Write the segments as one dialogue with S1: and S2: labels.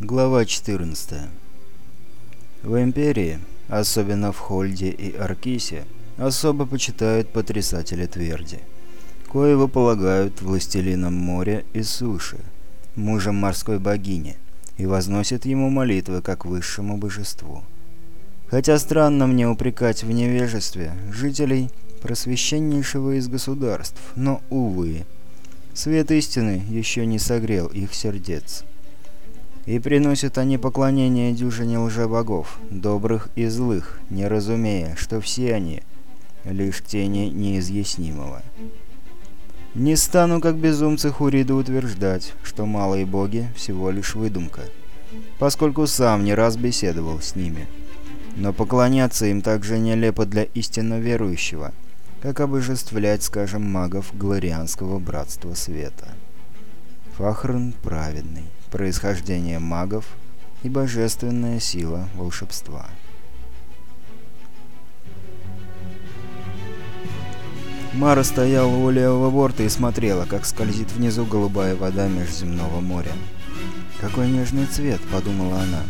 S1: Глава 14. В Империи, особенно в Хольде и Аркисе, особо почитают потрясателя тверди, коего полагают властелином моря и суши, мужем морской богини, и возносят ему молитвы как высшему божеству. Хотя странно мне упрекать в невежестве жителей просвященнейшего из государств, но, увы, свет истины еще не согрел их сердец. И приносят они поклонение дюжине лжебогов, добрых и злых, не разумея, что все они — лишь тени неизъяснимого. Не стану, как безумцы Хурида, утверждать, что малые боги — всего лишь выдумка, поскольку сам не раз беседовал с ними. Но поклоняться им также нелепо для истинно верующего, как обожествлять, скажем, магов Глорианского Братства Света. Фахрн праведный происхождение магов и божественная сила волшебства. Мара стояла у левого борта и смотрела, как скользит внизу голубая вода межземного моря. «Какой нежный цвет», — подумала она.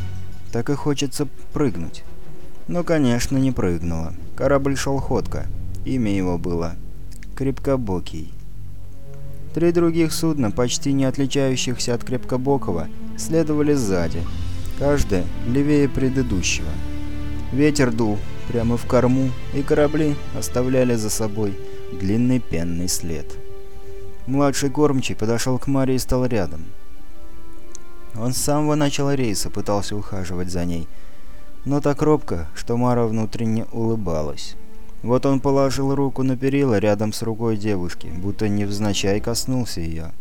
S1: «Так и хочется прыгнуть». Но, конечно, не прыгнула. Корабль шел ходко. Имя его было Крепкобокий. Три других судна, почти не отличающихся от Крепкобокова, следовали сзади, каждое левее предыдущего. Ветер дул прямо в корму, и корабли оставляли за собой длинный пенный след. Младший кормчий подошел к Маре и стал рядом. Он с самого начала рейса пытался ухаживать за ней, но так робко, что Мара внутренне улыбалась. Вот он положил руку на перила рядом с рукой девушки, будто невзначай коснулся ее.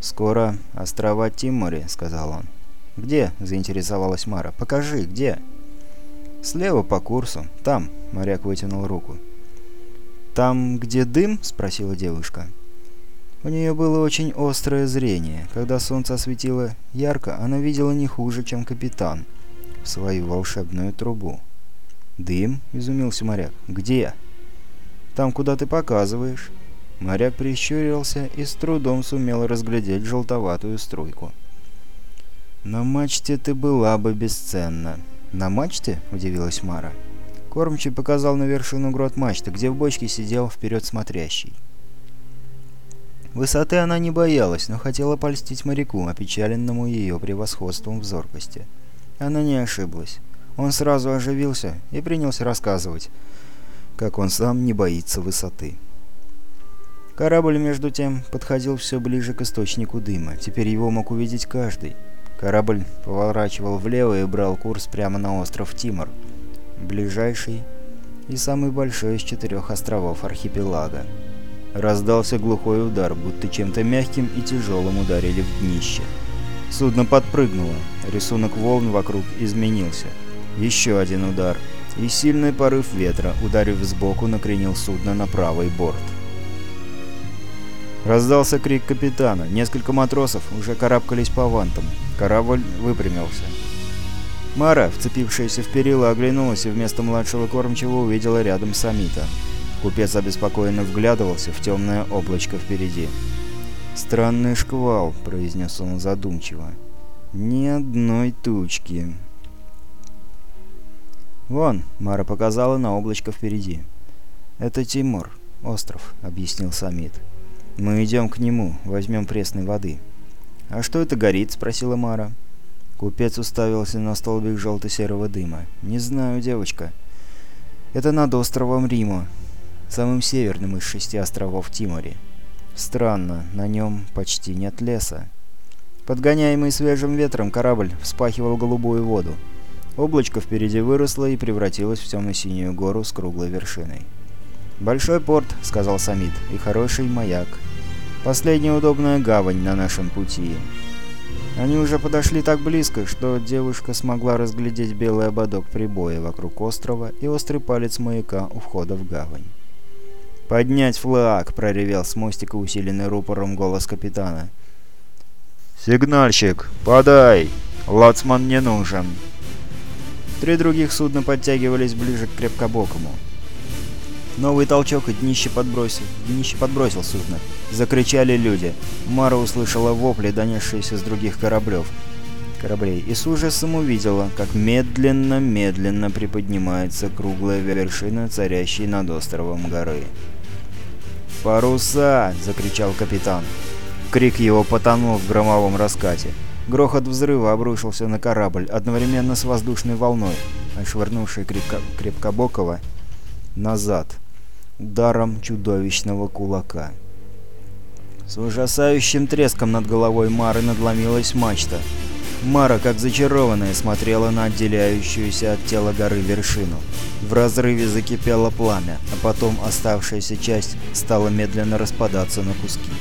S1: «Скоро острова Тимори», — сказал он. «Где?» — заинтересовалась Мара. «Покажи, где?» «Слева по курсу. Там», — моряк вытянул руку. «Там, где дым?» — спросила девушка. У нее было очень острое зрение. Когда солнце осветило ярко, она видела не хуже, чем капитан, в свою волшебную трубу. «Дым?» — изумился моряк. «Где?» «Там, куда ты показываешь». Моряк прищурился и с трудом сумел разглядеть желтоватую струйку. «На мачте ты была бы бесценна». «На мачте?» — удивилась Мара. Кормчий показал на вершину грот мачты, где в бочке сидел вперед смотрящий. Высоты она не боялась, но хотела польстить моряку, опечаленному ее превосходством в зоркости. Она не ошиблась. Он сразу оживился и принялся рассказывать, как он сам не боится высоты. Корабль, между тем, подходил все ближе к источнику дыма. Теперь его мог увидеть каждый. Корабль поворачивал влево и брал курс прямо на остров Тимор, ближайший и самый большой из четырех островов архипелага. Раздался глухой удар, будто чем-то мягким и тяжелым ударили в днище. Судно подпрыгнуло, рисунок волн вокруг изменился — еще один удар, и сильный порыв ветра, ударив сбоку, накренил судно на правый борт. Раздался крик капитана. Несколько матросов уже карабкались по вантам. Корабль выпрямился. Мара, вцепившаяся в перила, оглянулась и вместо младшего кормчего увидела рядом Самита. Купец обеспокоенно вглядывался в темное облачко впереди. «Странный шквал», — произнес он задумчиво. «Ни одной тучки». «Вон», — Мара показала на облачко впереди. «Это Тимур, остров», — объяснил Самит. «Мы идем к нему, возьмем пресной воды». «А что это горит?» — спросила Мара. Купец уставился на столбик желто-серого дыма. «Не знаю, девочка. Это над островом Римо, самым северным из шести островов Тимори. Странно, на нем почти нет леса». Подгоняемый свежим ветром корабль вспахивал голубую воду. Облачко впереди выросло и превратилось в темно-синюю гору с круглой вершиной. «Большой порт», — сказал Самит, — «и хороший маяк. Последняя удобная гавань на нашем пути». Они уже подошли так близко, что девушка смогла разглядеть белый ободок прибоя вокруг острова и острый палец маяка у входа в гавань. «Поднять флаг!» — проревел с мостика усиленный рупором голос капитана. «Сигнальщик, подай! Лацман не нужен!» Три других судна подтягивались ближе к крепкобокому. Новый толчок и днище подбросил, днище подбросил судно. Закричали люди. Мара услышала вопли, донесшиеся с других кораблев. кораблей и с ужасом увидела, как медленно-медленно приподнимается круглая вершина, царящей над островом горы. «Паруса!» — закричал капитан. Крик его потонул в громовом раскате. Грохот взрыва обрушился на корабль одновременно с воздушной волной, отшвырнувшей крепко Крепкобокова назад ударом чудовищного кулака. С ужасающим треском над головой Мары надломилась мачта. Мара, как зачарованная, смотрела на отделяющуюся от тела горы вершину. В разрыве закипело пламя, а потом оставшаяся часть стала медленно распадаться на куски.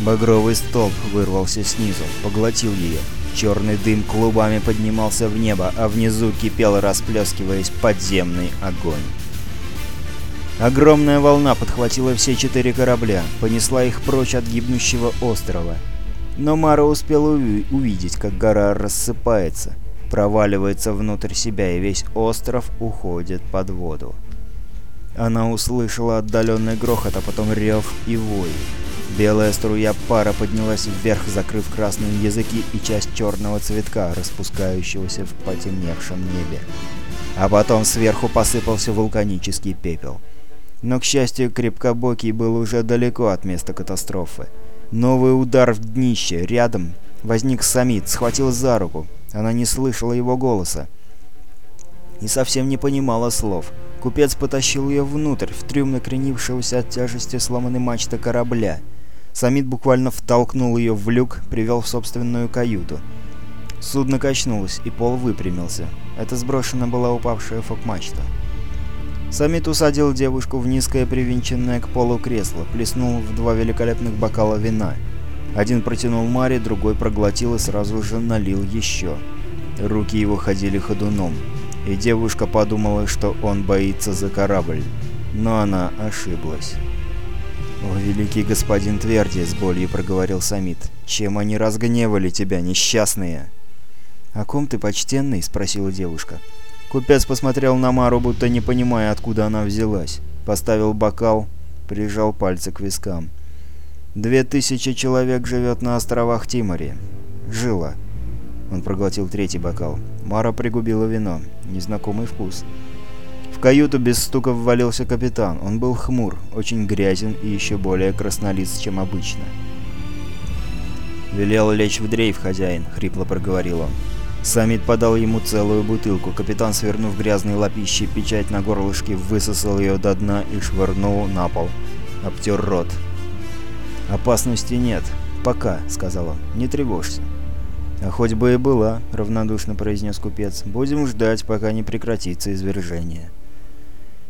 S1: Багровый столб вырвался снизу, поглотил ее. Черный дым клубами поднимался в небо, а внизу кипел, расплескиваясь, подземный огонь. Огромная волна подхватила все четыре корабля, понесла их прочь от гибнущего острова. Но Мара успела увидеть, как гора рассыпается, проваливается внутрь себя, и весь остров уходит под воду. Она услышала отдаленный грохот, а потом рев и вой. Белая струя пара поднялась вверх, закрыв красные языки и часть черного цветка, распускающегося в потемневшем небе. А потом сверху посыпался вулканический пепел. Но, к счастью, Крепкобокий был уже далеко от места катастрофы. Новый удар в днище, рядом, возник Самит, схватил за руку. Она не слышала его голоса и совсем не понимала слов. Купец потащил ее внутрь, в трюм накренившегося от тяжести сломанной мачты корабля. Самит буквально втолкнул ее в люк, привел в собственную каюту. Судно качнулось, и пол выпрямился. Это сброшена была упавшая фок-мачта. Самит усадил девушку в низкое привинченное к полу кресло, плеснул в два великолепных бокала вина. Один протянул Маре, другой проглотил и сразу же налил еще. Руки его ходили ходуном, и девушка подумала, что он боится за корабль. Но она ошиблась. «О, великий господин Тверди!» — с болью проговорил Самит. «Чем они разгневали тебя, несчастные?» «О ком ты, почтенный?» — спросила девушка. Купец посмотрел на Мару, будто не понимая, откуда она взялась. Поставил бокал, прижал пальцы к вискам. «Две тысячи человек живет на островах Тимори. Жила». Он проглотил третий бокал. Мара пригубила вино. Незнакомый вкус. В каюту без стука ввалился капитан. Он был хмур, очень грязен и еще более краснолиц, чем обычно. «Велел лечь в дрейф, хозяин», — хрипло проговорил он. Самит подал ему целую бутылку. Капитан, свернув грязной лапищей печать на горлышке, высосал ее до дна и швырнул на пол. Обтер рот. «Опасности нет. Пока», — сказал он. «Не тревожься». «А хоть бы и была», — равнодушно произнес купец. «Будем ждать, пока не прекратится извержение».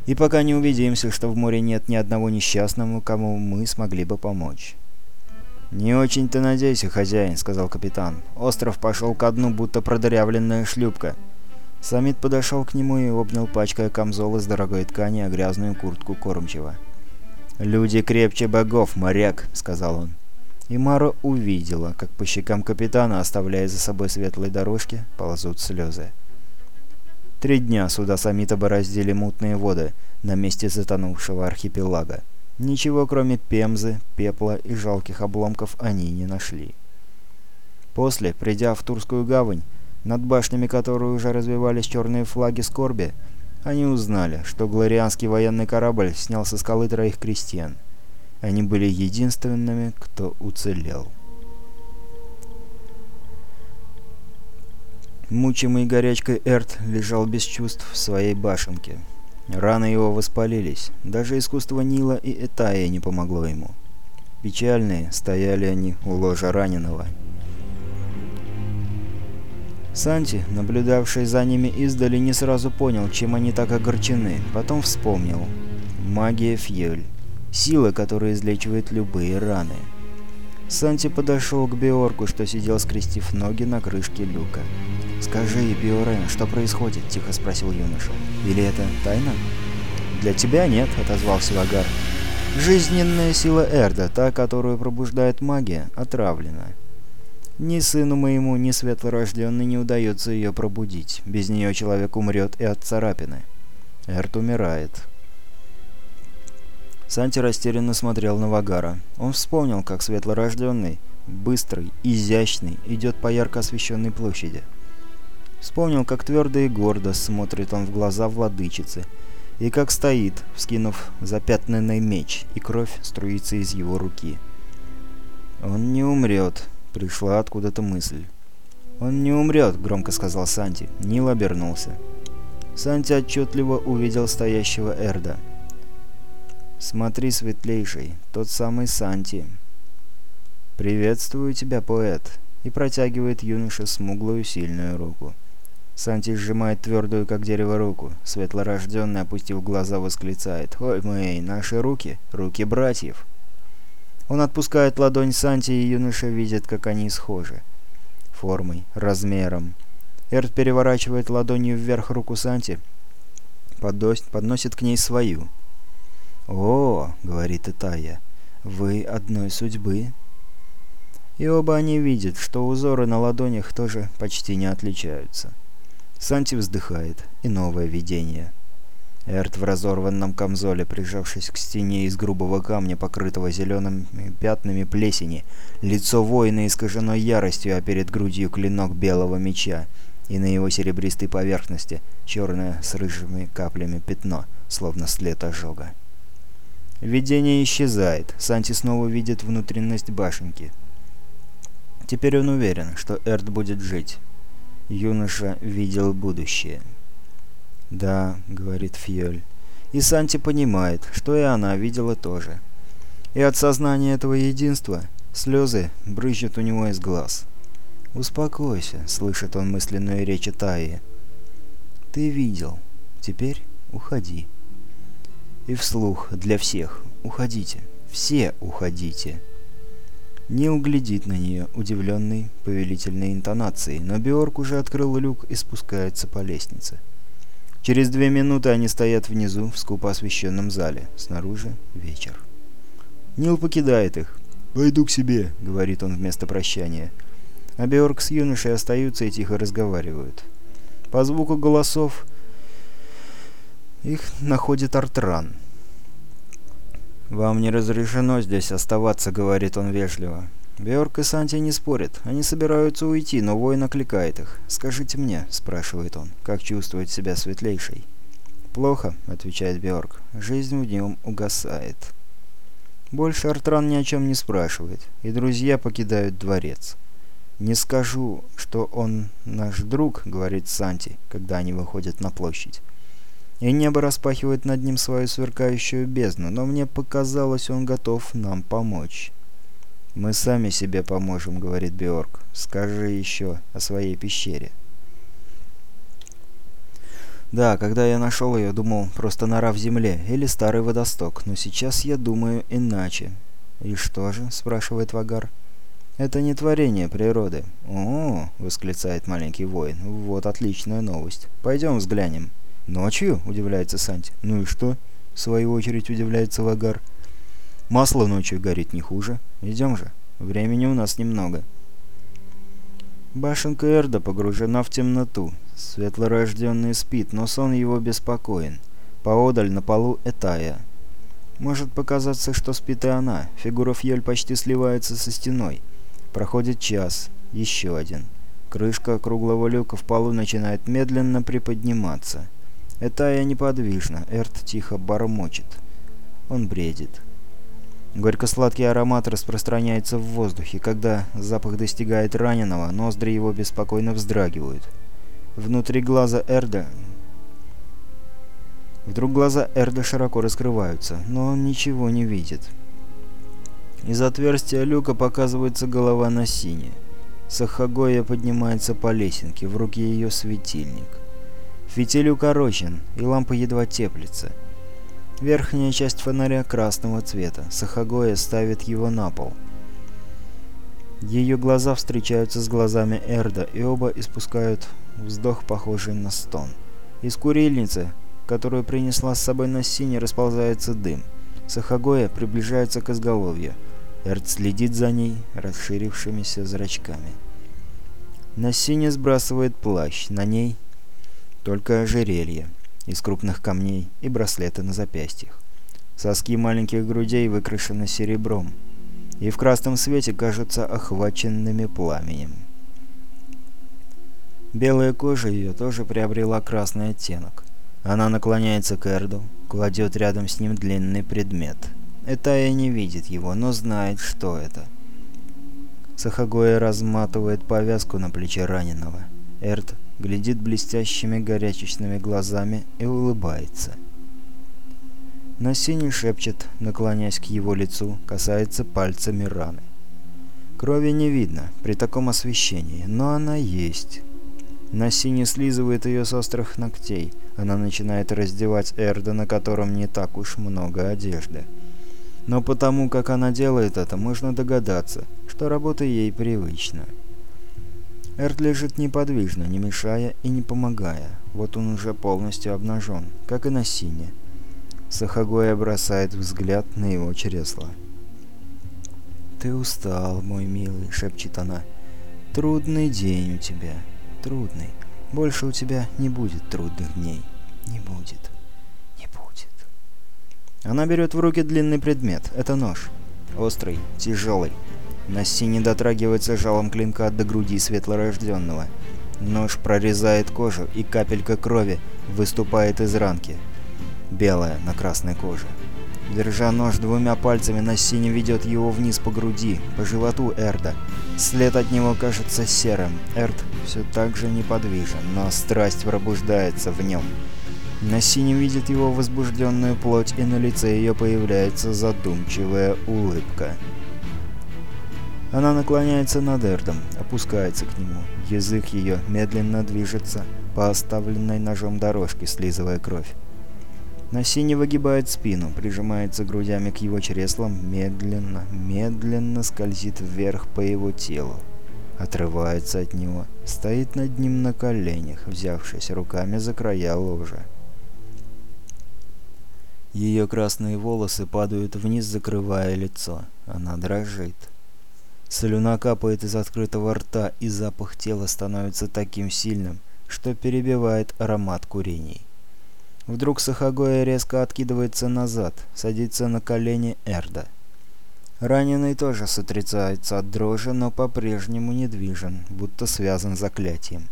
S1: И пока не убедимся, что в море нет ни одного несчастного, кому мы смогли бы помочь. «Не очень-то надейся, хозяин», — сказал капитан. «Остров пошел ко дну, будто продырявленная шлюпка». Самит подошел к нему и обнял, пачкая камзол из дорогой ткани, а грязную куртку кормчего. «Люди крепче богов, моряк», — сказал он. И Мара увидела, как по щекам капитана, оставляя за собой светлые дорожки, ползут слезы. Три дня суда Самита бороздили мутные воды на месте затонувшего архипелага. Ничего, кроме пемзы, пепла и жалких обломков, они не нашли. После, придя в Турскую гавань, над башнями которой уже развивались черные флаги скорби, они узнали, что глорианский военный корабль снял со скалы троих крестьян. Они были единственными, кто уцелел. Мучимый горячкой Эрт лежал без чувств в своей башенке. Раны его воспалились. Даже искусство Нила и Этая не помогло ему. Печальные стояли они у ложа раненого. Санти, наблюдавший за ними издали, не сразу понял, чем они так огорчены. Потом вспомнил. Магия Фьель. Сила, которая излечивает любые раны. Санти подошел к Биорку, что сидел, скрестив ноги на крышке люка. «Скажи, Биорен, что происходит?» – тихо спросил юноша. «Или это тайна?» «Для тебя нет», – отозвался Вагар. «Жизненная сила Эрда, та, которую пробуждает магия, отравлена. Ни сыну моему, ни светлорожденный не удается ее пробудить. Без нее человек умрет и от царапины. Эрд умирает». Санти растерянно смотрел на Вагара. Он вспомнил, как светлорожденный быстрый, изящный, идет по ярко освещенной площади. Вспомнил, как твердо и гордо смотрит он в глаза владычицы, и как стоит, вскинув запятнанный меч, и кровь струится из его руки. «Он не умрет», — пришла откуда-то мысль. «Он не умрет», — громко сказал Санти. Нил обернулся. Санти отчетливо увидел стоящего Эрда. «Смотри, светлейший, тот самый Санти». «Приветствую тебя, поэт», — и протягивает юноша смуглую сильную руку. Санти сжимает твердую, как дерево, руку. Светлорожденный, опустив глаза, восклицает. «Ой, Мэй, наши руки! Руки братьев!» Он отпускает ладонь Санти, и юноша видит, как они схожи. Формой, размером. Эрт переворачивает ладонью вверх руку Санти, подносит к ней свою. «О, — говорит Итая, — вы одной судьбы?» И оба они видят, что узоры на ладонях тоже почти не отличаются. Санти вздыхает, и новое видение. Эрт в разорванном камзоле, прижавшись к стене из грубого камня, покрытого зелеными пятнами плесени, лицо воина искажено яростью, а перед грудью клинок белого меча, и на его серебристой поверхности черное с рыжими каплями пятно, словно след ожога. Видение исчезает, Санти снова видит внутренность башенки. Теперь он уверен, что Эрт будет жить. Юноша видел будущее. «Да», — говорит Фьёль. И Санти понимает, что и она видела тоже. И от сознания этого единства слезы брызжут у него из глаз. «Успокойся», — слышит он мысленную речь Таи. «Ты видел. Теперь уходи». И вслух для всех «Уходите. Все уходите». Нил глядит на нее, удивленный повелительной интонацией, но Биорк уже открыл люк и спускается по лестнице. Через две минуты они стоят внизу, в скупо освещенном зале. Снаружи вечер. Нил покидает их. «Пойду к себе», — говорит он вместо прощания. А Биорк с юношей остаются и тихо разговаривают. По звуку голосов их находит Артран. «Вам не разрешено здесь оставаться», — говорит он вежливо. Бьорк и Санти не спорят. Они собираются уйти, но воин окликает их. «Скажите мне», — спрашивает он, — «как чувствует себя светлейший?» «Плохо», — отвечает Бьорк. «Жизнь в нем угасает». Больше Артран ни о чем не спрашивает, и друзья покидают дворец. «Не скажу, что он наш друг», — говорит Санти, когда они выходят на площадь и небо распахивает над ним свою сверкающую бездну, но мне показалось, он готов нам помочь. «Мы сами себе поможем», — говорит Биорг. «Скажи еще о своей пещере». Да, когда я нашел ее, думал, просто нора в земле или старый водосток, но сейчас я думаю иначе. «И что же?» — спрашивает Вагар. «Это не творение природы». «О!» — восклицает маленький воин. «Вот отличная новость. Пойдем взглянем». «Ночью?» — удивляется Санти. «Ну и что?» — в свою очередь удивляется Вагар. «Масло ночью горит не хуже. Идем же. Времени у нас немного». Башенка Эрда погружена в темноту. Светлорожденный спит, но сон его беспокоен. Поодаль на полу Этая. Может показаться, что спит и она. Фигура Фьель почти сливается со стеной. Проходит час. Еще один. Крышка круглого люка в полу начинает медленно приподниматься. Этая неподвижна, Эрт тихо бормочет. Он бредит. Горько-сладкий аромат распространяется в воздухе. Когда запах достигает раненого, ноздри его беспокойно вздрагивают. Внутри глаза Эрда... Вдруг глаза Эрда широко раскрываются, но он ничего не видит. Из отверстия люка показывается голова на сине. Сахагоя поднимается по лесенке, в руке ее светильник. Фитиль укорочен, и лампа едва теплится. Верхняя часть фонаря красного цвета. Сахагоя ставит его на пол. Ее глаза встречаются с глазами Эрда, и оба испускают вздох, похожий на стон. Из курильницы, которую принесла с собой на сине, расползается дым. Сахагоя приближается к изголовью. Эрд следит за ней расширившимися зрачками. На сине сбрасывает плащ, на ней только ожерелье из крупных камней и браслеты на запястьях. Соски маленьких грудей выкрашены серебром. и в красном свете кажутся охваченными пламенем. Белая кожа ее тоже приобрела красный оттенок. Она наклоняется к Эрду, кладет рядом с ним длинный предмет. Этая не видит его, но знает, что это. Сахагоя разматывает повязку на плече раненого. Эрд глядит блестящими горячечными глазами и улыбается. Насини шепчет, наклоняясь к его лицу, касается пальцами раны. Крови не видно при таком освещении, но она есть. Насини слизывает ее с острых ногтей. Она начинает раздевать Эрда, на котором не так уж много одежды. Но потому, как она делает это, можно догадаться, что работа ей привычна. Эрд лежит неподвижно, не мешая и не помогая. Вот он уже полностью обнажен, как и на сине. Сахагоя бросает взгляд на его чресло. «Ты устал, мой милый», — шепчет она. «Трудный день у тебя. Трудный. Больше у тебя не будет трудных дней. Не будет. Не будет». Она берет в руки длинный предмет. Это нож. Острый, тяжелый. Насси не дотрагивается жалом клинка до груди светлорожденного. Нож прорезает кожу, и капелька крови выступает из ранки белая на красной коже. Держа нож двумя пальцами, Насси ведет его вниз по груди, по животу Эрда. След от него кажется серым. Эрд все так же неподвижен, но страсть пробуждается в нем. Насси видит его возбужденную плоть, и на лице ее появляется задумчивая улыбка. Она наклоняется над Эрдом, опускается к нему. Язык ее медленно движется по оставленной ножом дорожке, слизывая кровь. Насини выгибает спину, прижимается грудями к его чреслам, медленно, медленно скользит вверх по его телу. Отрывается от него, стоит над ним на коленях, взявшись руками за края ложа. Ее красные волосы падают вниз, закрывая лицо. Она дрожит. Слюна капает из открытого рта, и запах тела становится таким сильным, что перебивает аромат курений. Вдруг Сахагоя резко откидывается назад, садится на колени Эрда. Раненый тоже сотрясается от дрожи, но по-прежнему недвижен, будто связан заклятием.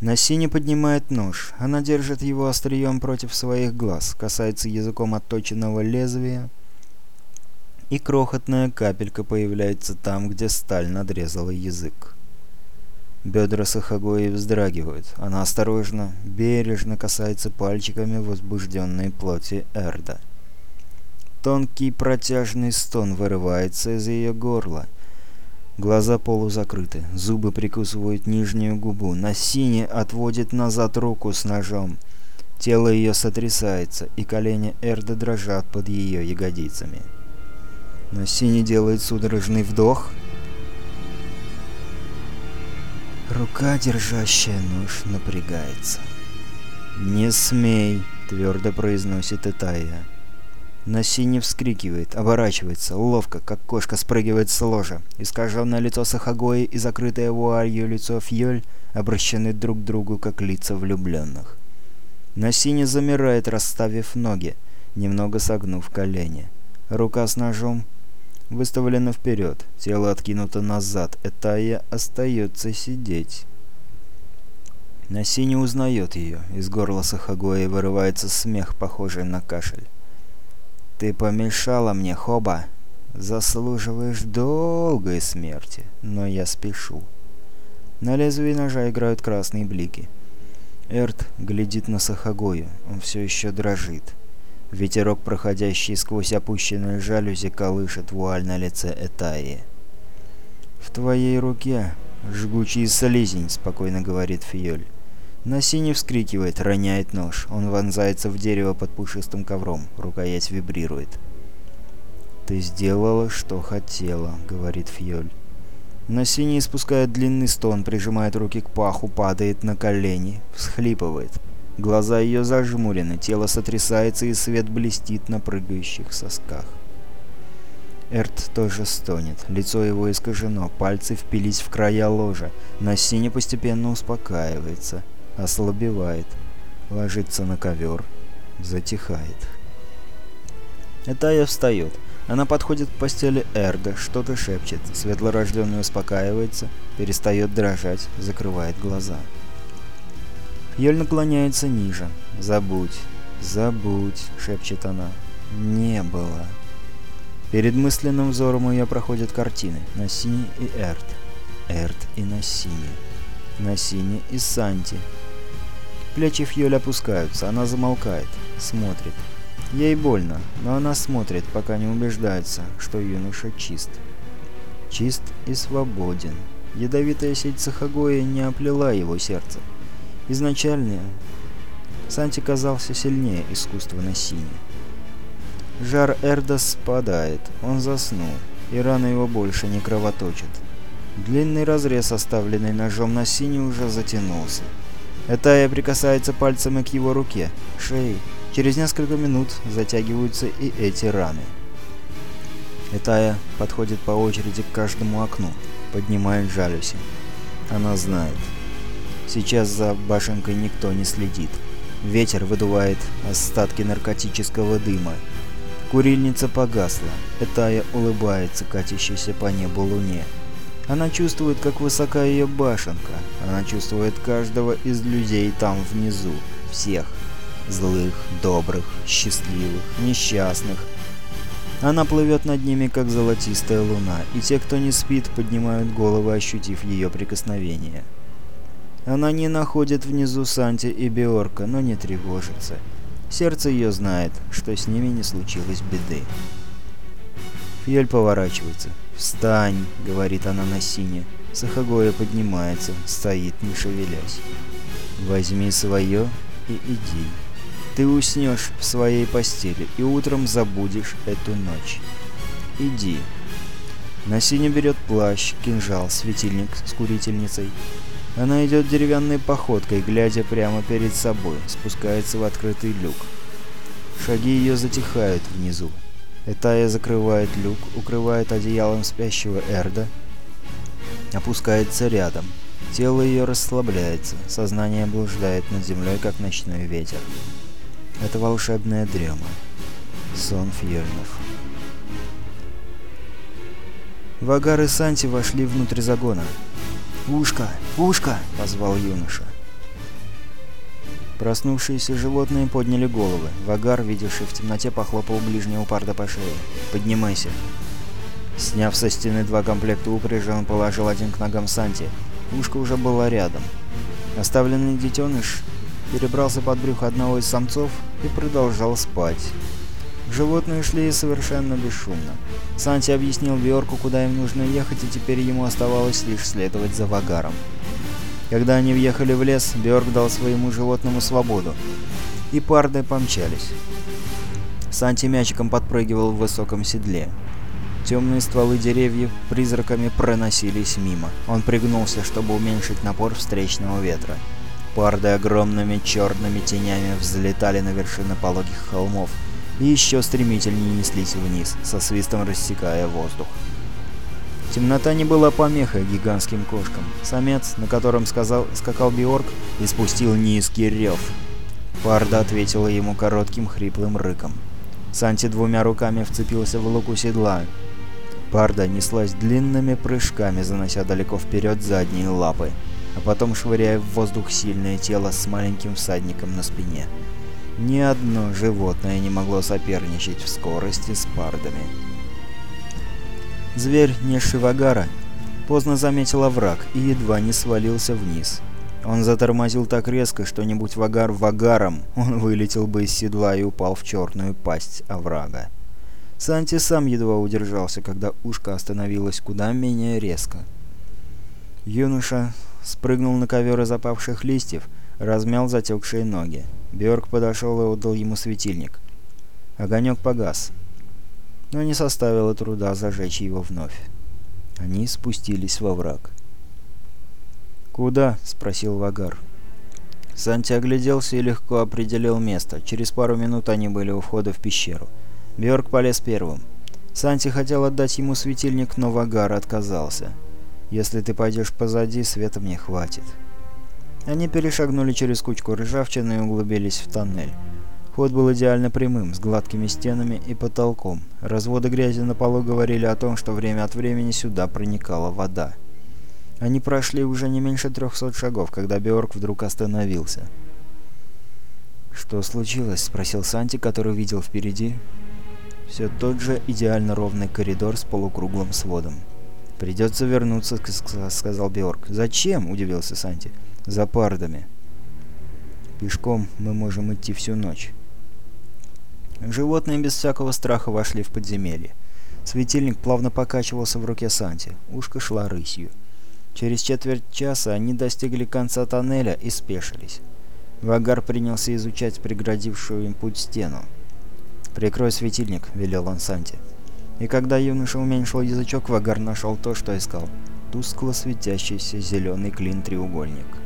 S1: Насини поднимает нож. Она держит его острием против своих глаз, касается языком отточенного лезвия, и крохотная капелька появляется там, где сталь надрезала язык. Бедра Сахагои вздрагивают. Она осторожно, бережно касается пальчиками возбужденной плоти Эрда. Тонкий протяжный стон вырывается из ее горла. Глаза полузакрыты, зубы прикусывают нижнюю губу. На сине отводит назад руку с ножом. Тело ее сотрясается, и колени Эрда дрожат под ее ягодицами. На сине делает судорожный вдох — Рука, держащая нож, напрягается. «Не смей!» — твердо произносит Итая. Наси вскрикивает, оборачивается, ловко, как кошка спрыгивает с ложа. Искаженное лицо Сахагои и закрытое вуалью лицо Фьёль обращены друг к другу, как лица влюбленных. Насине замирает, расставив ноги, немного согнув колени. Рука с ножом выставлена вперед, тело откинуто назад, Этая остается сидеть. Наси не узнает ее, из горла Сахагои вырывается смех, похожий на кашель. «Ты помешала мне, Хоба! Заслуживаешь долгой смерти, но я спешу». На лезвии ножа играют красные блики. Эрт глядит на Сахагою, он все еще дрожит. Ветерок, проходящий сквозь опущенные жалюзи, колышет вуаль на лице Этаи. «В твоей руке жгучий слизень», — спокойно говорит Фиоль. Наси вскрикивает, роняет нож. Он вонзается в дерево под пушистым ковром. Рукоять вибрирует. «Ты сделала, что хотела», — говорит Фьоль. Наси испускает длинный стон, прижимает руки к паху, падает на колени, всхлипывает. Глаза ее зажмурены, тело сотрясается и свет блестит на прыгающих сосках. Эрт тоже стонет, лицо его искажено, пальцы впились в края ложа, на сине постепенно успокаивается, ослабевает, ложится на ковер, затихает. Этая встает. Она подходит к постели Эрда, что-то шепчет, светлорожденный успокаивается, перестает дрожать, закрывает глаза. Йоль наклоняется ниже. «Забудь, забудь», — шепчет она. «Не было». Перед мысленным взором ее проходят картины. Насини и Эрт. Эрт и Насини. Насини и Санти. Плечи Фьёль опускаются, она замолкает, смотрит. Ей больно, но она смотрит, пока не убеждается, что юноша чист. Чист и свободен. Ядовитая сеть Сахагоя не оплела его сердце. Изначально Санти казался сильнее искусства Насини. Жар Эрдос спадает, он заснул, и рана его больше не кровоточит. Длинный разрез, оставленный ножом на сине, уже затянулся. Этая прикасается пальцами к его руке, шее. Через несколько минут затягиваются и эти раны. Этая подходит по очереди к каждому окну, поднимает жалюзи. Она знает. Сейчас за башенкой никто не следит. Ветер выдувает остатки наркотического дыма. Курильница погасла. Этая улыбается катящейся по небу луне. Она чувствует, как высока ее башенка. Она чувствует каждого из людей там внизу. Всех. Злых, добрых, счастливых, несчастных. Она плывет над ними, как золотистая луна, и те, кто не спит, поднимают головы, ощутив ее прикосновение. Она не находит внизу Санти и Биорка, но не тревожится. Сердце ее знает, что с ними не случилось беды. Фьель поворачивается. «Встань!» — говорит она на сине. Сахагоя поднимается, стоит, не шевелясь. «Возьми свое и иди. Ты уснешь в своей постели и утром забудешь эту ночь. Иди». На сине берет плащ, кинжал, светильник с курительницей. Она идет деревянной походкой, глядя прямо перед собой, спускается в открытый люк. Шаги ее затихают внизу. Этая закрывает люк, укрывает одеялом спящего Эрда, опускается рядом. Тело ее расслабляется, сознание блуждает над землей, как ночной ветер. Это волшебная дрема. Сон Фьельнов. Вагар и Санти вошли внутрь загона. «Ушка! Ушка!» — позвал юноша. Проснувшиеся животные подняли головы. Вагар, видевший в темноте, похлопал ближнего парда по шее. «Поднимайся!» Сняв со стены два комплекта упряжи, он положил один к ногам Санти. Ушка уже была рядом. Оставленный детеныш перебрался под брюхо одного из самцов и продолжал спать. Животные шли совершенно бесшумно. Санти объяснил Биорку, куда им нужно ехать, и теперь ему оставалось лишь следовать за Вагаром. Когда они въехали в лес, Бёрк дал своему животному свободу, и парды помчались. Санти мячиком подпрыгивал в высоком седле. Темные стволы деревьев призраками проносились мимо. Он пригнулся, чтобы уменьшить напор встречного ветра. Парды огромными черными тенями взлетали на вершины пологих холмов и еще стремительнее неслись вниз, со свистом рассекая воздух. Темнота не была помехой гигантским кошкам. Самец, на котором сказал, скакал Биорг, испустил низкий рев. Парда ответила ему коротким хриплым рыком. Санти двумя руками вцепился в луку седла. Парда неслась длинными прыжками, занося далеко вперед задние лапы, а потом швыряя в воздух сильное тело с маленьким всадником на спине. Ни одно животное не могло соперничать в скорости с пардами. Зверь, несший Вагара, поздно заметил овраг и едва не свалился вниз. Он затормозил так резко, что не будь Вагар Вагаром, он вылетел бы из седла и упал в черную пасть оврага. Санти сам едва удержался, когда ушко остановилось куда менее резко. Юноша спрыгнул на ковер из опавших листьев, размял затекшие ноги. Бjörk подошел и отдал ему светильник. Огонек погас но не составило труда зажечь его вновь. Они спустились во враг. «Куда?» — спросил Вагар. Санти огляделся и легко определил место. Через пару минут они были у входа в пещеру. Бьорк полез первым. Санти хотел отдать ему светильник, но Вагар отказался. «Если ты пойдешь позади, света мне хватит». Они перешагнули через кучку ржавчины и углубились в тоннель. Ход был идеально прямым, с гладкими стенами и потолком. Разводы грязи на полу говорили о том, что время от времени сюда проникала вода. Они прошли уже не меньше трехсот шагов, когда Беорг вдруг остановился. «Что случилось?» — спросил Санти, который видел впереди. Все тот же идеально ровный коридор с полукруглым сводом. «Придется вернуться», — сказал Беорг. «Зачем?» — удивился Санти. «За пардами». «Пешком мы можем идти всю ночь». Животные без всякого страха вошли в подземелье. Светильник плавно покачивался в руке Санти. Ушко шла рысью. Через четверть часа они достигли конца тоннеля и спешились. Вагар принялся изучать преградившую им путь стену. «Прикрой светильник», — велел он Санти. И когда юноша уменьшил язычок, Вагар нашел то, что искал. Тускло светящийся зеленый клин-треугольник.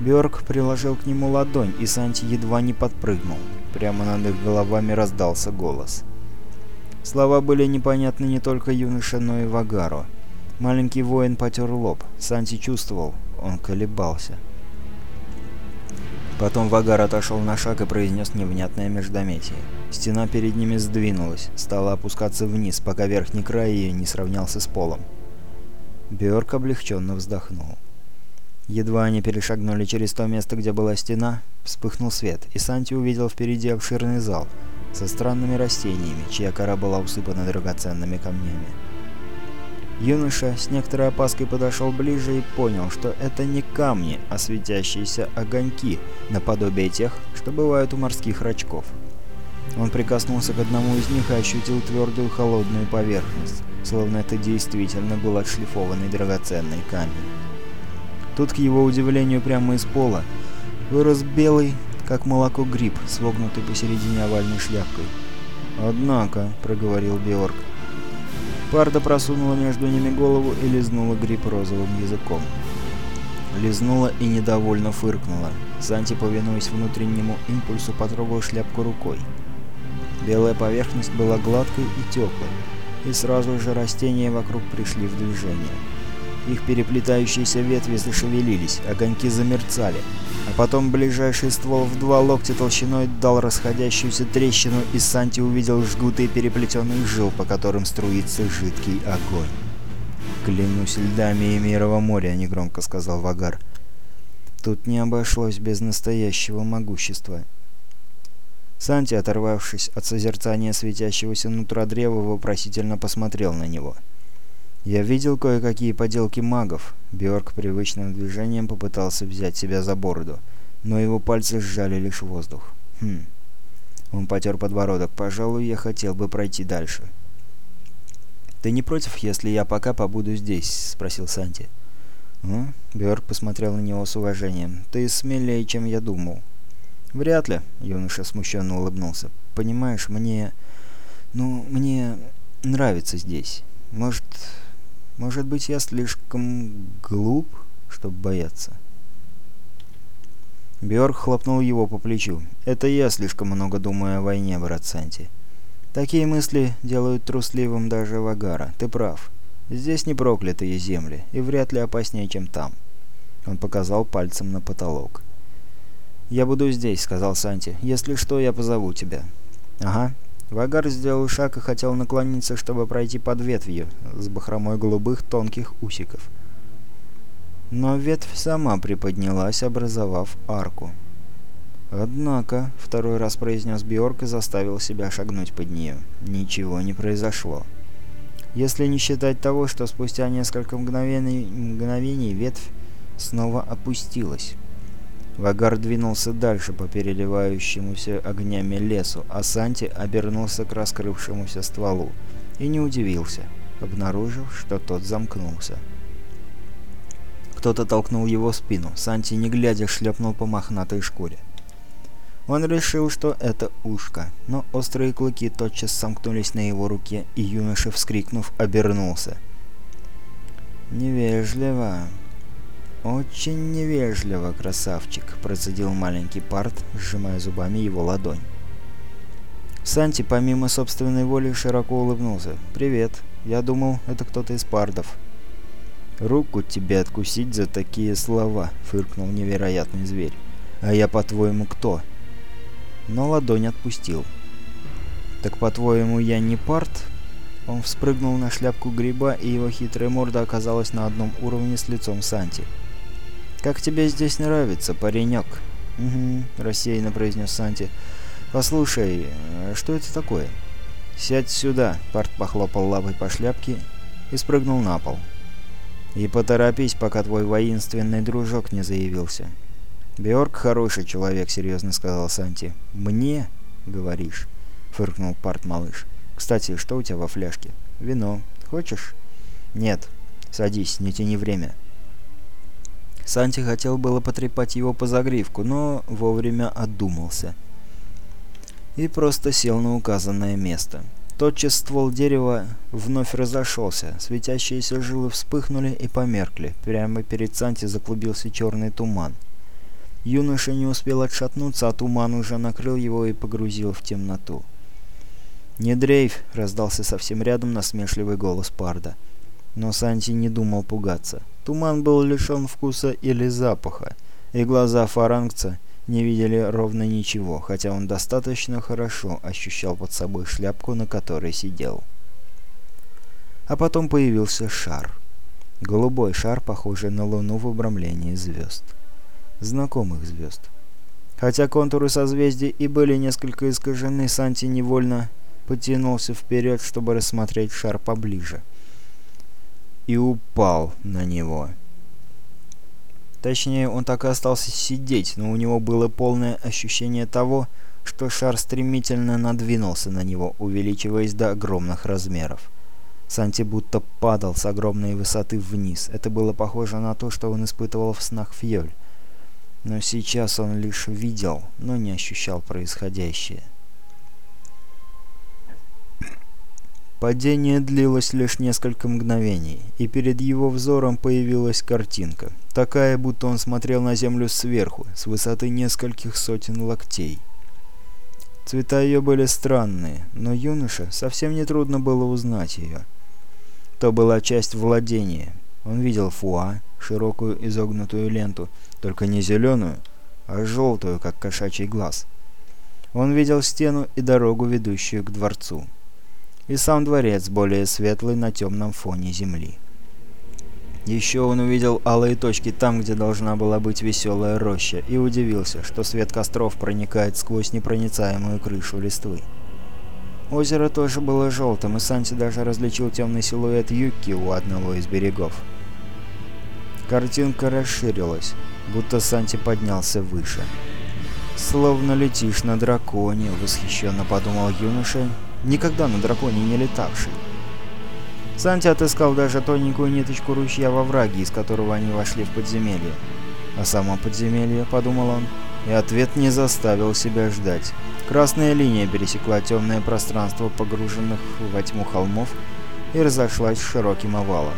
S1: Бёрк приложил к нему ладонь, и Санти едва не подпрыгнул. Прямо над их головами раздался голос. Слова были непонятны не только юноше, но и Вагару. Маленький воин потер лоб. Санти чувствовал, он колебался. Потом Вагар отошел на шаг и произнес невнятное междометие. Стена перед ними сдвинулась, стала опускаться вниз, пока верхний край ее не сравнялся с полом. Бёрк облегченно вздохнул. Едва они перешагнули через то место, где была стена, вспыхнул свет, и Санти увидел впереди обширный зал со странными растениями, чья кора была усыпана драгоценными камнями. Юноша с некоторой опаской подошел ближе и понял, что это не камни, а светящиеся огоньки, наподобие тех, что бывают у морских рачков. Он прикоснулся к одному из них и ощутил твердую холодную поверхность, словно это действительно был отшлифованный драгоценный камень. Тут, к его удивлению, прямо из пола вырос белый, как молоко гриб, свогнутый посередине овальной шляпкой. «Однако», — проговорил Биорг, Парда просунула между ними голову и лизнула гриб розовым языком. Лизнула и недовольно фыркнула. Санти, повинуясь внутреннему импульсу, потрогал шляпку рукой. Белая поверхность была гладкой и теплой, и сразу же растения вокруг пришли в движение. Их переплетающиеся ветви зашевелились, огоньки замерцали, а потом ближайший ствол в два локтя толщиной дал расходящуюся трещину, и Санти увидел жгуты переплетенных жил, по которым струится жидкий огонь. «Клянусь льдами Эмирова моря», — негромко сказал Вагар. «Тут не обошлось без настоящего могущества». Санти, оторвавшись от созерцания светящегося нутра древа, вопросительно посмотрел на него. — «Я видел кое-какие поделки магов». Бьорк привычным движением попытался взять себя за бороду, но его пальцы сжали лишь воздух. «Хм...» Он потер подбородок. «Пожалуй, я хотел бы пройти дальше». «Ты не против, если я пока побуду здесь?» — спросил Санти. «Ну?» — Бьорк посмотрел на него с уважением. «Ты смелее, чем я думал». «Вряд ли», — юноша смущенно улыбнулся. «Понимаешь, мне... ну, мне нравится здесь. Может, может быть, я слишком глуп, чтобы бояться?» Бjörk хлопнул его по плечу. «Это я слишком много думаю о войне, брат Санти. Такие мысли делают трусливым даже Вагара. Ты прав. Здесь не проклятые земли, и вряд ли опаснее, чем там». Он показал пальцем на потолок. «Я буду здесь», — сказал Санти. «Если что, я позову тебя». «Ага, Вагар сделал шаг и хотел наклониться, чтобы пройти под ветвью с бахромой голубых тонких усиков. Но ветвь сама приподнялась, образовав арку. «Однако», — второй раз произнес Бьорк и заставил себя шагнуть под нее. Ничего не произошло. Если не считать того, что спустя несколько мгновений, мгновений ветвь снова опустилась. Вагар двинулся дальше по переливающемуся огнями лесу, а Санти обернулся к раскрывшемуся стволу и не удивился, обнаружив, что тот замкнулся. Кто-то толкнул его в спину. Санти, не глядя, шлепнул по мохнатой шкуре. Он решил, что это ушко, но острые клыки тотчас сомкнулись на его руке, и юноша, вскрикнув, обернулся. «Невежливо», «Очень невежливо, красавчик», — процедил маленький парт, сжимая зубами его ладонь. Санти, помимо собственной воли, широко улыбнулся. «Привет. Я думал, это кто-то из пардов». «Руку тебе откусить за такие слова», — фыркнул невероятный зверь. «А я, по-твоему, кто?» но ладонь отпустил. «Так, по-твоему, я не парт?» Он вспрыгнул на шляпку гриба, и его хитрая морда оказалась на одном уровне с лицом Санти. «Как тебе здесь нравится, паренек?» «Угу», — рассеянно произнес Санти. «Послушай, э, что это такое?» «Сядь сюда», — Парт похлопал лапой по шляпке и спрыгнул на пол. «И поторопись, пока твой воинственный дружок не заявился». «Беорг хороший человек», — серьезно сказал Санти. «Мне?» — говоришь. — фыркнул парт-малыш. «Кстати, что у тебя во фляжке? Вино. Хочешь?» «Нет. Садись, не тяни время». Санти хотел было потрепать его по загривку, но вовремя отдумался. И просто сел на указанное место. Тотчас ствол дерева вновь разошелся, светящиеся жилы вспыхнули и померкли. Прямо перед Санти заклубился черный туман. Юноша не успел отшатнуться, а туман уже накрыл его и погрузил в темноту. «Не дрейф!» — раздался совсем рядом насмешливый голос Парда. Но Санти не думал пугаться. Туман был лишен вкуса или запаха, и глаза фарангца не видели ровно ничего, хотя он достаточно хорошо ощущал под собой шляпку, на которой сидел. А потом появился шар. Голубой шар, похожий на луну в обрамлении звезд. Знакомых звезд. Хотя контуры созвездий и были несколько искажены, Санти невольно потянулся вперед, чтобы рассмотреть шар поближе. И упал на него. Точнее, он так и остался сидеть, но у него было полное ощущение того, что шар стремительно надвинулся на него, увеличиваясь до огромных размеров. Санти будто падал с огромной высоты вниз. Это было похоже на то, что он испытывал в снах Фьёль. Но сейчас он лишь видел, но не ощущал происходящее. Падение длилось лишь несколько мгновений, и перед его взором появилась картинка, такая, будто он смотрел на землю сверху, с высоты нескольких сотен локтей. Цвета ее были странные, но юноше совсем нетрудно было узнать ее. То была часть владения. Он видел фуа, широкую изогнутую ленту, только не зеленую, а желтую, как кошачий глаз. Он видел стену и дорогу, ведущую к дворцу и сам дворец, более светлый на темном фоне земли. Еще он увидел алые точки там, где должна была быть веселая роща, и удивился, что свет костров проникает сквозь непроницаемую крышу листвы. Озеро тоже было желтым, и Санти даже различил темный силуэт Юки у одного из берегов. Картинка расширилась, будто Санти поднялся выше. «Словно летишь на драконе», — восхищенно подумал юноша никогда на драконе не летавший. Санти отыскал даже тоненькую ниточку ручья во враге, из которого они вошли в подземелье. А само подземелье, подумал он, и ответ не заставил себя ждать. Красная линия пересекла темное пространство погруженных во тьму холмов и разошлась широким овалом.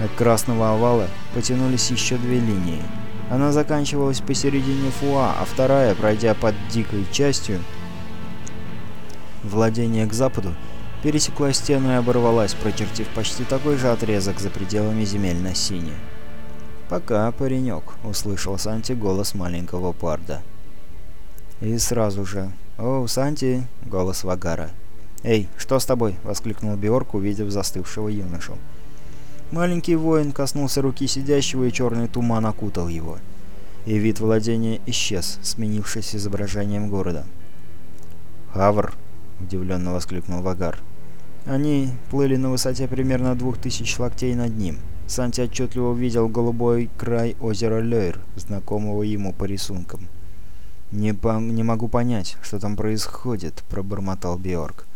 S1: От красного овала потянулись еще две линии. Она заканчивалась посередине фуа, а вторая, пройдя под дикой частью, Владение к западу пересекла стену и оборвалась, прочертив почти такой же отрезок за пределами земель на сине. «Пока, паренек», — услышал Санти голос маленького парда. И сразу же «О, Санти!» — голос Вагара. «Эй, что с тобой?» — воскликнул Биорк, увидев застывшего юношу. Маленький воин коснулся руки сидящего, и черный туман окутал его. И вид владения исчез, сменившись изображением города. «Хавр!» — удивленно воскликнул Вагар. Они плыли на высоте примерно двух тысяч локтей над ним. Санти отчетливо увидел голубой край озера Лейр, знакомого ему по рисункам. «Не, по не могу понять, что там происходит», — пробормотал Биорг.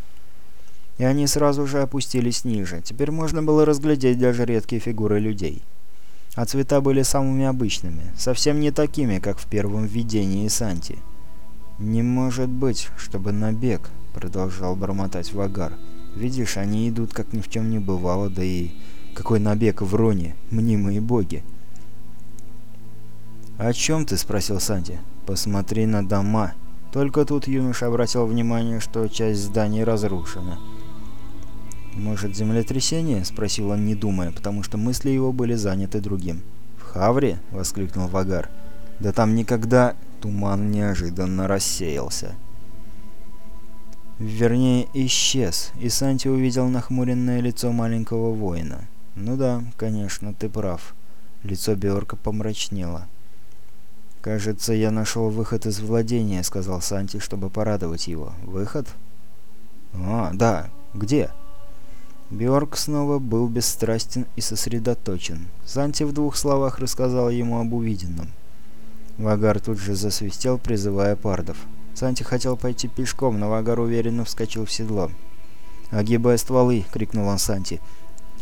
S1: И они сразу же опустились ниже. Теперь можно было разглядеть даже редкие фигуры людей. А цвета были самыми обычными, совсем не такими, как в первом видении Санти. «Не может быть, чтобы набег», — продолжал бормотать Вагар. «Видишь, они идут, как ни в чем не бывало, да и какой набег в Роне, мнимые боги!» «О чем ты?» — спросил Санти. «Посмотри на дома». Только тут юноша обратил внимание, что часть зданий разрушена. «Может, землетрясение?» — спросил он, не думая, потому что мысли его были заняты другим. «В Хавре?» — воскликнул Вагар. «Да там никогда...» Туман неожиданно рассеялся. Вернее, исчез, и Санти увидел нахмуренное лицо маленького воина. «Ну да, конечно, ты прав». Лицо Беорка помрачнело. «Кажется, я нашел выход из владения», — сказал Санти, чтобы порадовать его. «Выход?» «А, да. Где?» Бьорк снова был бесстрастен и сосредоточен. Санти в двух словах рассказал ему об увиденном. Вагар тут же засвистел, призывая пардов. Санти хотел пойти пешком, но Вагар уверенно вскочил в седло. «Огибай стволы!» — крикнул он Санти.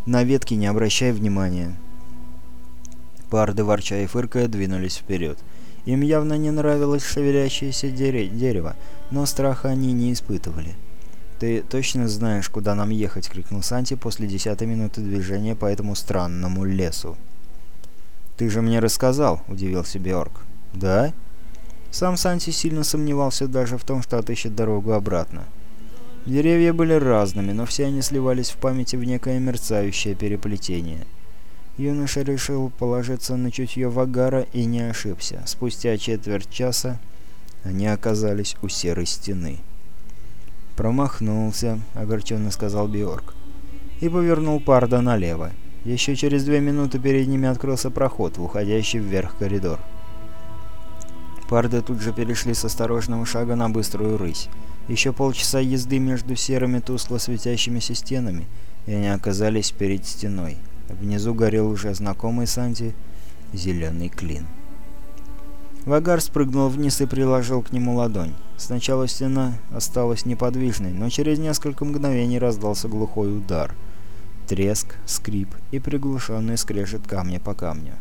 S1: «На ветки не обращай внимания!» Парды, ворча и фыркая, двинулись вперед. Им явно не нравилось шевелящееся дерево, но страха они не испытывали. «Ты точно знаешь, куда нам ехать?» — крикнул Санти после десятой минуты движения по этому странному лесу. «Ты же мне рассказал», — удивился Беорг. «Да?» Сам Санти сильно сомневался даже в том, что отыщет дорогу обратно. Деревья были разными, но все они сливались в памяти в некое мерцающее переплетение. Юноша решил положиться на чутье Вагара и не ошибся. Спустя четверть часа они оказались у серой стены. «Промахнулся», — огорченно сказал Биорг. И повернул Парда налево. Еще через две минуты перед ними открылся проход, уходящий вверх коридор. Парды тут же перешли с осторожного шага на быструю рысь. Еще полчаса езды между серыми тускло светящимися стенами, и они оказались перед стеной. Внизу горел уже знакомый Санти зеленый клин. Вагар спрыгнул вниз и приложил к нему ладонь. Сначала стена осталась неподвижной, но через несколько мгновений раздался глухой удар. Треск, скрип и приглушенный скрежет камня по камню.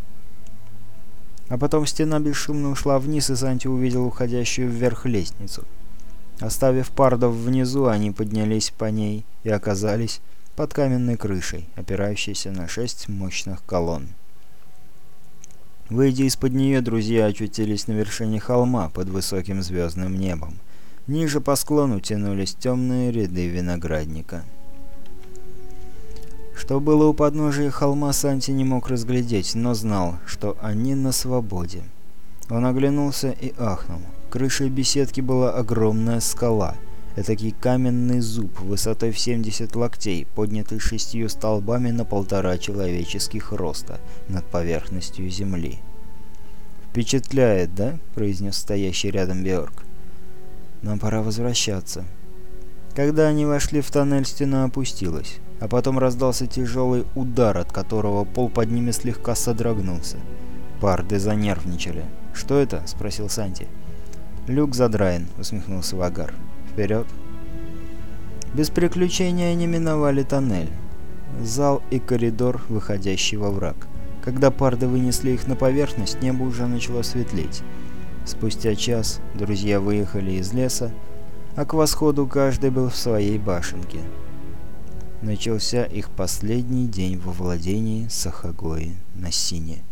S1: А потом стена бесшумно ушла вниз, и Санти увидел уходящую вверх лестницу. Оставив пардов внизу, они поднялись по ней и оказались под каменной крышей, опирающейся на шесть мощных колонн. Выйдя из-под нее, друзья очутились на вершине холма под высоким звездным небом. Ниже по склону тянулись темные ряды виноградника. Что было у подножия холма, Санти не мог разглядеть, но знал, что они на свободе. Он оглянулся и ахнул. Крышей беседки была огромная скала. Этакий каменный зуб высотой в 70 локтей, поднятый шестью столбами на полтора человеческих роста над поверхностью земли. «Впечатляет, да?» — произнес стоящий рядом Беорг. «Нам пора возвращаться». Когда они вошли в тоннель, стена опустилась а потом раздался тяжелый удар, от которого пол под ними слегка содрогнулся. Парды занервничали. «Что это?» — спросил Санти. «Люк задраен», — усмехнулся Вагар. «Вперед!» Без приключения они миновали тоннель. Зал и коридор, выходящий во враг. Когда парды вынесли их на поверхность, небо уже начало светлеть. Спустя час друзья выехали из леса, а к восходу каждый был в своей башенке начался их последний день во владении Сахагои на Сине.